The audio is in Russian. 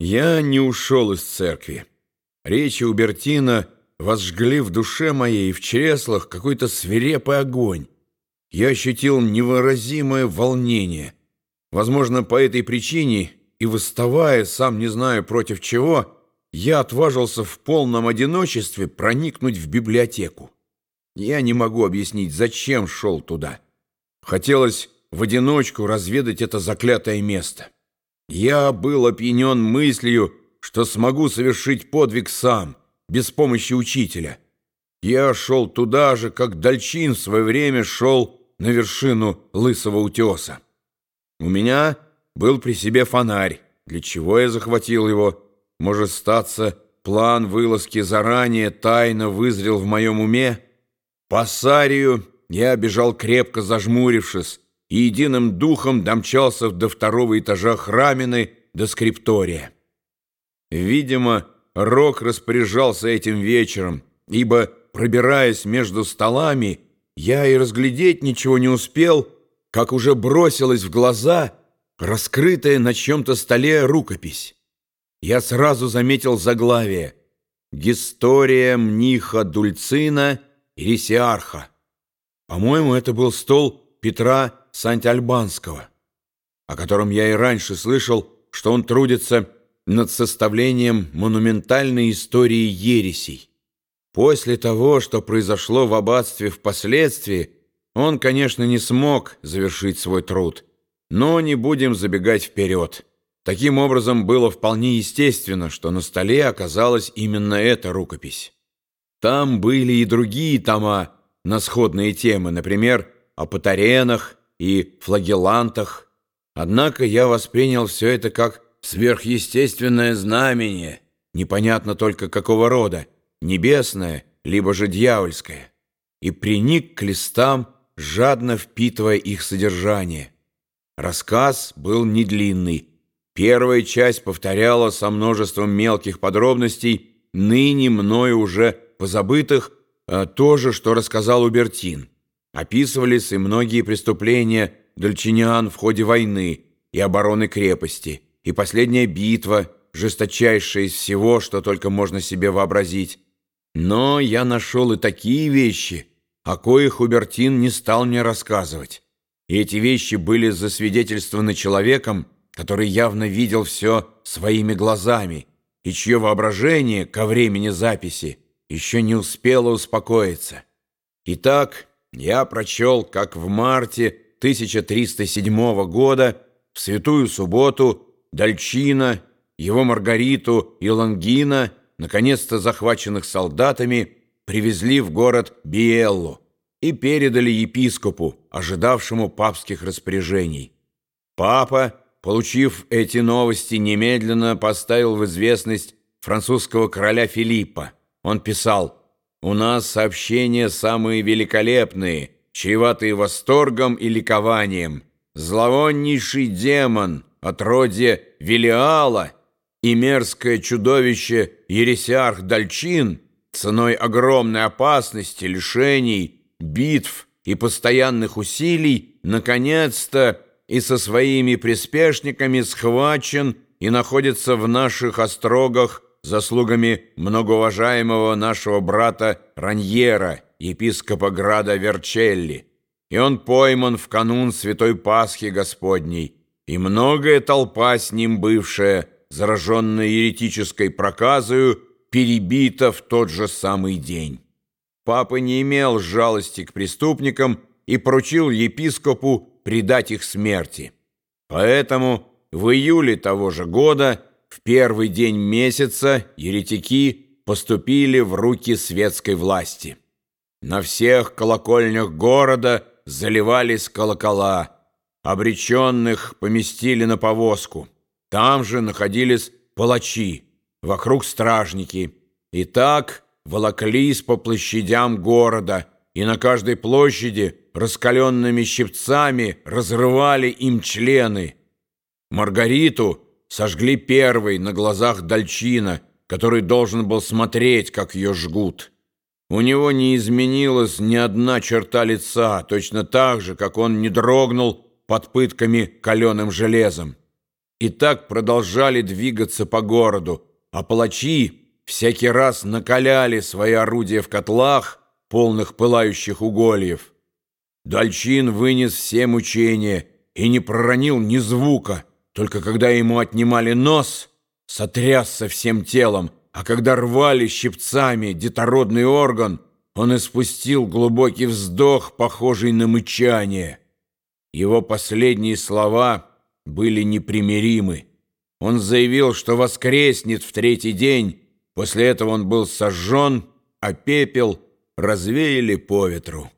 Я не ушел из церкви. Речи Убертина возжгли в душе моей и в чреслах какой-то свирепый огонь. Я ощутил невыразимое волнение. Возможно, по этой причине и выставая, сам не знаю против чего, я отважился в полном одиночестве проникнуть в библиотеку. Я не могу объяснить, зачем шел туда. Хотелось в одиночку разведать это заклятое место. Я был опьянен мыслью, что смогу совершить подвиг сам, без помощи учителя. Я шел туда же, как Дальчин в свое время шел на вершину Лысого утеса. У меня был при себе фонарь. Для чего я захватил его? Может, статься, план вылазки заранее тайно вызрел в моем уме? По Сарию я бежал крепко зажмурившись, и единым духом домчался до второго этажа храмины до скриптория. Видимо, Рок распоряжался этим вечером, ибо, пробираясь между столами, я и разглядеть ничего не успел, как уже бросилась в глаза раскрытая на чем-то столе рукопись. Я сразу заметил заглавие «Гистория мниха Дульцина и Ресиарха». По-моему, это был стол Петра Сантьальбанского, о котором я и раньше слышал, что он трудится над составлением монументальной истории ересей. После того, что произошло в аббатстве впоследствии, он, конечно, не смог завершить свой труд, но не будем забегать вперед. Таким образом, было вполне естественно, что на столе оказалась именно эта рукопись. Там были и другие тома на сходные темы, например, о патаренах и флагелантах. Однако я воспринял все это как сверхъестественное знамение, непонятно только какого рода, небесное, либо же дьявольское, и приник к листам, жадно впитывая их содержание. Рассказ был недлинный. Первая часть повторяла со множеством мелких подробностей, ныне мною уже позабытых, а, то же, что рассказал Убертин. Описывались и многие преступления дальчинян в ходе войны и обороны крепости, и последняя битва, жесточайшая из всего, что только можно себе вообразить. Но я нашел и такие вещи, о коих Убертин не стал мне рассказывать. И эти вещи были засвидетельствованы человеком, который явно видел все своими глазами, и чье воображение ко времени записи еще не успело успокоиться. Итак, я прочел, как в марте 1307 года в Святую Субботу Дальчина, его Маргариту и Лангина, наконец-то захваченных солдатами, привезли в город Биеллу и передали епископу, ожидавшему папских распоряжений. Папа, получив эти новости, немедленно поставил в известность французского короля Филиппа. Он писал у нас сообщения самые великолепные, чреватые восторгом и ликованием. Зловоннейший демон, отродье Велиала и мерзкое чудовище Ересиарх Дальчин ценой огромной опасности, лишений, битв и постоянных усилий наконец-то и со своими приспешниками схвачен и находится в наших острогах заслугами многоуважаемого нашего брата Раньера, епископа града Верчелли, и он пойман в канун Святой Пасхи Господней, и многое толпа с ним бывшая, зараженная еретической проказою, перебита в тот же самый день. Папа не имел жалости к преступникам и поручил епископу предать их смерти. Поэтому в июле того же года в первый день месяца еретики поступили в руки светской власти. На всех колокольнях города заливались колокола. Обреченных поместили на повозку. Там же находились палачи, вокруг стражники. И так волоклись по площадям города, и на каждой площади раскаленными щипцами разрывали им члены. Маргариту сожгли первой на глазах Дальчина, который должен был смотреть, как ее жгут. У него не изменилась ни одна черта лица, точно так же, как он не дрогнул под пытками каленым железом. и так продолжали двигаться по городу, а палачи всякий раз накаляли свои орудия в котлах, полных пылающих угольев. Дальчин вынес все мучения и не проронил ни звука, только когда ему отнимали нос, сотрясся всем телом, а когда рвали щипцами детородный орган, он испустил глубокий вздох, похожий на мычание. Его последние слова были непримиримы. Он заявил, что воскреснет в третий день, после этого он был сожжен, а пепел развеяли по ветру.